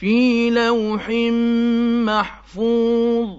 فِي لَوْحٍ مَّحْفُوظٍ.